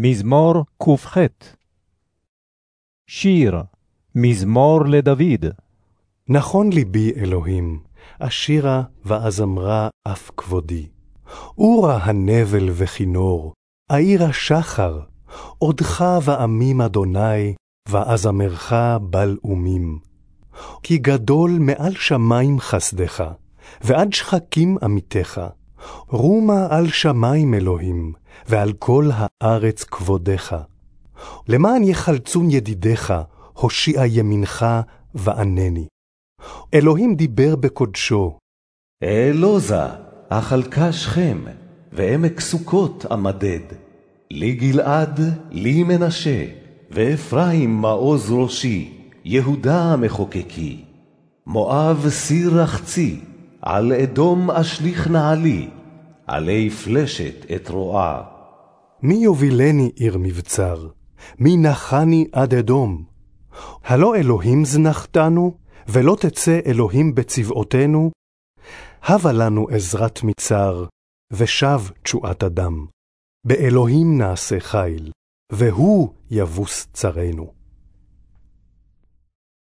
מזמור ק"ח שיר, מזמור לדוד. נכון ליבי אלוהים, אשירה ואזמרה אף כבודי. אורה הנבל וכינור, עיר השחר, עודך ועמים אדוני, ואזמרך בל אומים. כי גדול מעל שמים חסדך, ועד שחקים עמיתך. רומה על שמים אלוהים, ועל כל הארץ כבודך. למען יחלצון ידידיך, הושיע ימינך וענני. אלוהים דיבר בקודשו. אלוזה, אכלכה שכם, ועמק סוכות אמדד. לי גלעד, לי מנשה, ואפרים מעוז ראשי, יהודה המחוקקי. מואב סיר רחצי, על אדום אשליך נעלי, עלי פלשת את רועה. מי יובילני עיר מבצר? מי נחני עד אדום? הלא אלוהים זנחתנו, ולא תצא אלוהים בצבאותינו? הבה לנו עזרת מצר, ושב תשועת אדם. באלוהים נעשה חיל, והוא יבוס צרינו.